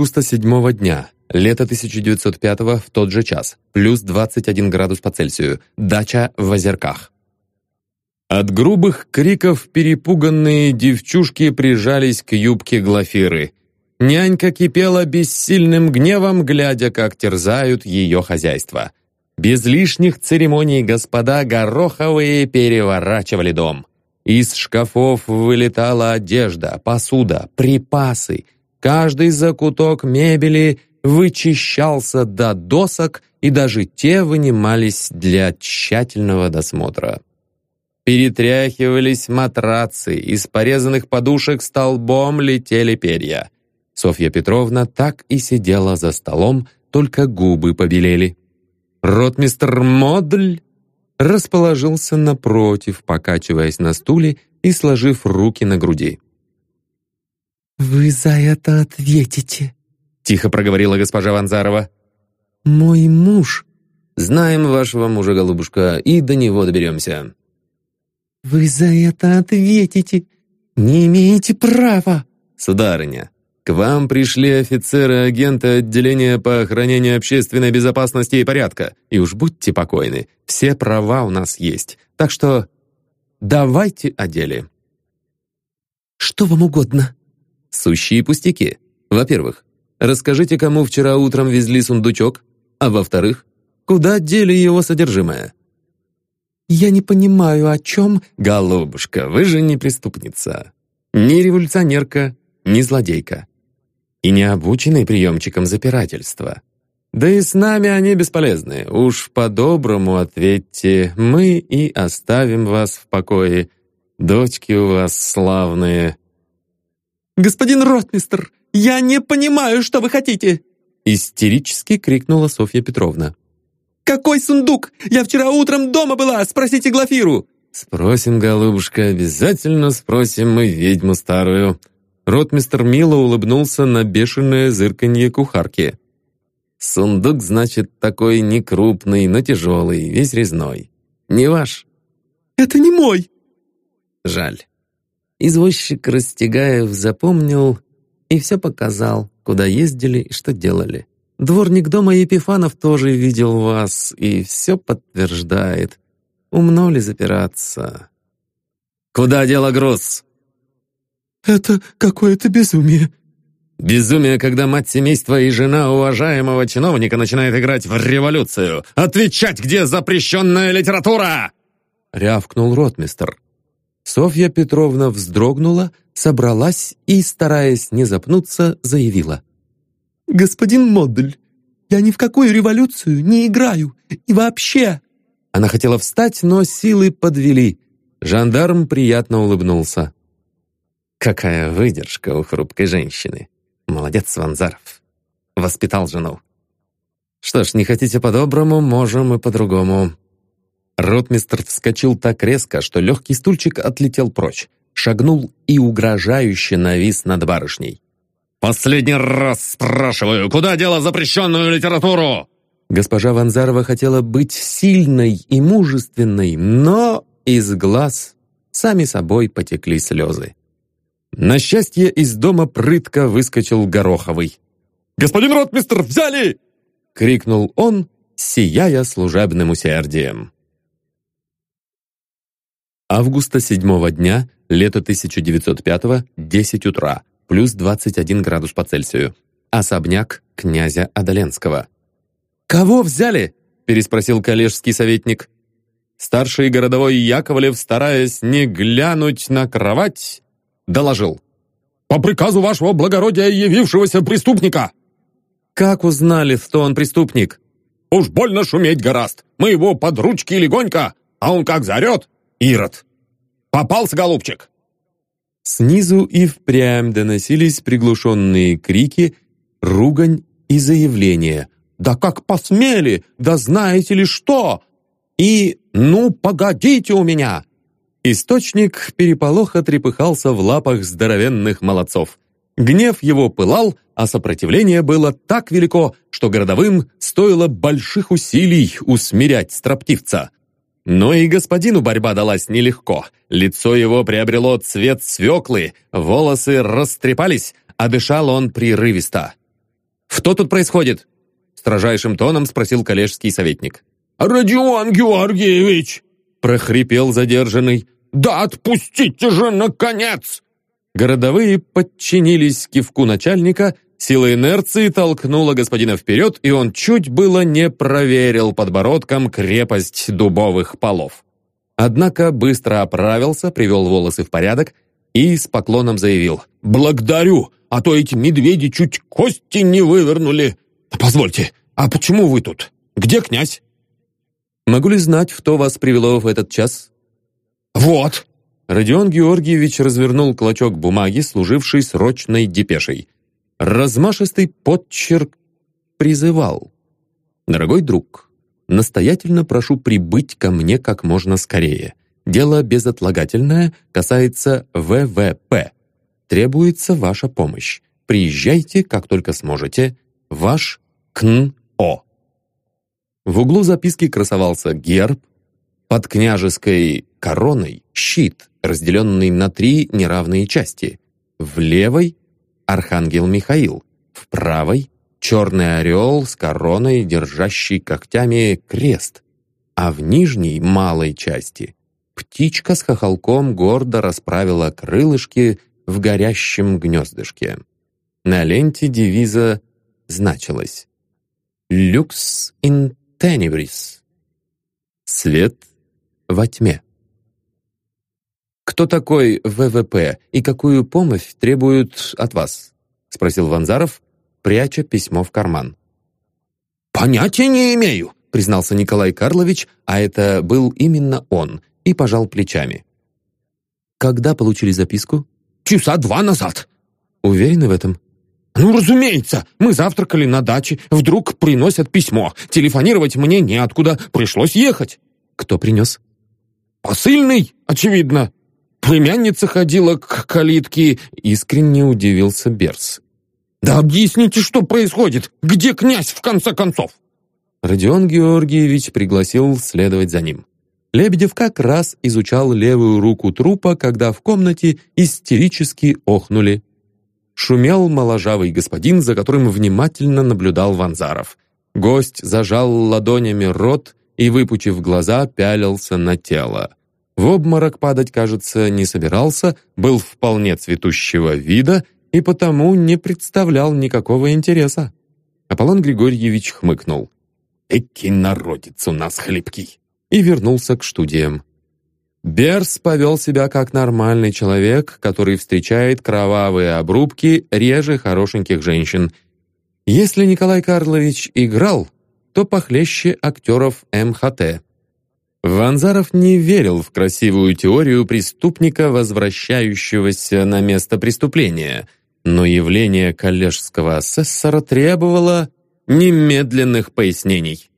Августа седьмого дня, лето 1905 в тот же час, плюс 21 градус по Цельсию, дача в Озерках. От грубых криков перепуганные девчушки прижались к юбке Глафиры. Нянька кипела бессильным гневом, глядя, как терзают ее хозяйство. Без лишних церемоний господа Гороховые переворачивали дом. Из шкафов вылетала одежда, посуда, припасы. Каждый закуток мебели вычищался до досок, и даже те вынимались для тщательного досмотра. Перетряхивались матрацы, из порезанных подушек столбом летели перья. Софья Петровна так и сидела за столом, только губы побелели. Ротмистр Модль расположился напротив, покачиваясь на стуле и сложив руки на груди. «Вы за это ответите», — тихо проговорила госпожа Ванзарова. «Мой муж...» «Знаем вашего мужа, голубушка, и до него доберемся». «Вы за это ответите! Не имеете права!» «Сударыня, к вам пришли офицеры-агенты отделения по охранению общественной безопасности и порядка, и уж будьте покойны, все права у нас есть, так что давайте о деле». «Что вам угодно?» «Сущие пустяки. Во-первых, расскажите, кому вчера утром везли сундучок, а во-вторых, куда дели его содержимое?» «Я не понимаю, о чем...» «Голубушка, вы же не преступница. Не революционерка, не злодейка. И не обученный приемчиком запирательства. Да и с нами они бесполезны. Уж по-доброму ответьте, мы и оставим вас в покое. Дочки у вас славные». «Господин ротмистр, я не понимаю, что вы хотите!» Истерически крикнула Софья Петровна. «Какой сундук? Я вчера утром дома была, спросите Глафиру!» «Спросим, голубушка, обязательно спросим мы ведьму старую». Ротмистр мило улыбнулся на бешеное зырканье кухарки. «Сундук, значит, такой не крупный, но тяжелый, весь резной. Не ваш?» «Это не мой!» «Жаль». Извозчик Растегаев запомнил и все показал, куда ездили и что делали. Дворник дома Епифанов тоже видел вас и все подтверждает. Умно ли запираться? Куда дело груз? Это какое-то безумие. Безумие, когда мать семейства и жена уважаемого чиновника начинает играть в революцию. Отвечать, где запрещенная литература! Рявкнул ротмистер. Софья Петровна вздрогнула, собралась и, стараясь не запнуться, заявила. «Господин Модель, я ни в какую революцию не играю. И вообще...» Она хотела встать, но силы подвели. Жандарм приятно улыбнулся. «Какая выдержка у хрупкой женщины! Молодец, Ванзаров! Воспитал жену!» «Что ж, не хотите по-доброму, можем и по-другому». Ротмистр вскочил так резко, что легкий стульчик отлетел прочь, шагнул и угрожающе навис над барышней. «Последний раз спрашиваю, куда дело запрещенную литературу?» Госпожа Ванзарова хотела быть сильной и мужественной, но из глаз сами собой потекли слезы. На счастье, из дома прытко выскочил Гороховый. «Господин ротмистр, взяли!» — крикнул он, сияя служебным усердием. Августа седьмого дня, лето 1905 10 утра плюс 21 градус по Цельсию. Особняк князя Адаленского. «Кого взяли?» – переспросил коллежский советник. Старший городовой Яковлев, стараясь не глянуть на кровать, доложил. «По приказу вашего благородия явившегося преступника!» «Как узнали, что он преступник?» «Уж больно шуметь гораст! Мы его под ручки легонько, а он как заорет! Ирод! Попался, голубчик!» Снизу и впрямь доносились приглушенные крики, ругань и заявления. «Да как посмели! Да знаете ли что!» И «Ну, погодите у меня!» Источник переполоха трепыхался в лапах здоровенных молодцов. Гнев его пылал, а сопротивление было так велико, что городовым стоило больших усилий усмирять строптивца. Но и господину борьба далась нелегко. Лицо его приобрело цвет свеклы, волосы растрепались, а дышал он прерывисто. «Что тут происходит?» Строжайшим тоном спросил коллежский советник. «Родион Георгиевич!» прохрипел задержанный. «Да отпустите же, наконец!» Городовые подчинились кивку начальника, сила инерции толкнула господина вперед, и он чуть было не проверил подбородком крепость дубовых полов. Однако быстро оправился, привел волосы в порядок и с поклоном заявил. «Благодарю, а то эти медведи чуть кости не вывернули. Позвольте, а почему вы тут? Где князь?» «Могу ли знать, кто вас привело в этот час?» «Вот!» Родион Георгиевич развернул клочок бумаги, служивший срочной депешей. Размашистый подчерк призывал. «Дорогой друг, настоятельно прошу прибыть ко мне как можно скорее. Дело безотлагательное, касается ВВП. Требуется ваша помощь. Приезжайте, как только сможете. Ваш КНО». В углу записки красовался герб, под княжеской короной щит, разделенный на три неравные части. В левой — архангел Михаил, в правой — черный орел с короной, держащий когтями крест, а в нижней, малой части птичка с хохолком гордо расправила крылышки в горящем гнездышке. На ленте девиза значилось «Люкс ин тенебрис» — «Свет во тьме». «Кто такой ВВП и какую помощь требуют от вас?» — спросил Ванзаров, пряча письмо в карман. «Понятия не имею», — признался Николай Карлович, а это был именно он, и пожал плечами. «Когда получили записку?» «Часа два назад». «Уверены в этом?» «Ну, разумеется, мы завтракали на даче, вдруг приносят письмо. Телефонировать мне неоткуда, пришлось ехать». «Кто принес?» «Посыльный, очевидно». Племянница ходила к калитке, искренне удивился Берс. «Да объясните, что происходит? Где князь, в конце концов?» Родион Георгиевич пригласил следовать за ним. Лебедев как раз изучал левую руку трупа, когда в комнате истерически охнули. Шумел моложавый господин, за которым внимательно наблюдал Ванзаров. Гость зажал ладонями рот и, выпучив глаза, пялился на тело. В обморок падать, кажется, не собирался, был вполне цветущего вида и потому не представлял никакого интереса. Аполлон Григорьевич хмыкнул. «Эки народец у нас хлебкий!» и вернулся к студиям. Берс повел себя как нормальный человек, который встречает кровавые обрубки реже хорошеньких женщин. Если Николай Карлович играл, то похлеще актеров МХТ. Ванзаров не верил в красивую теорию преступника, возвращающегося на место преступления, но явление коллежского асессора требовало немедленных пояснений.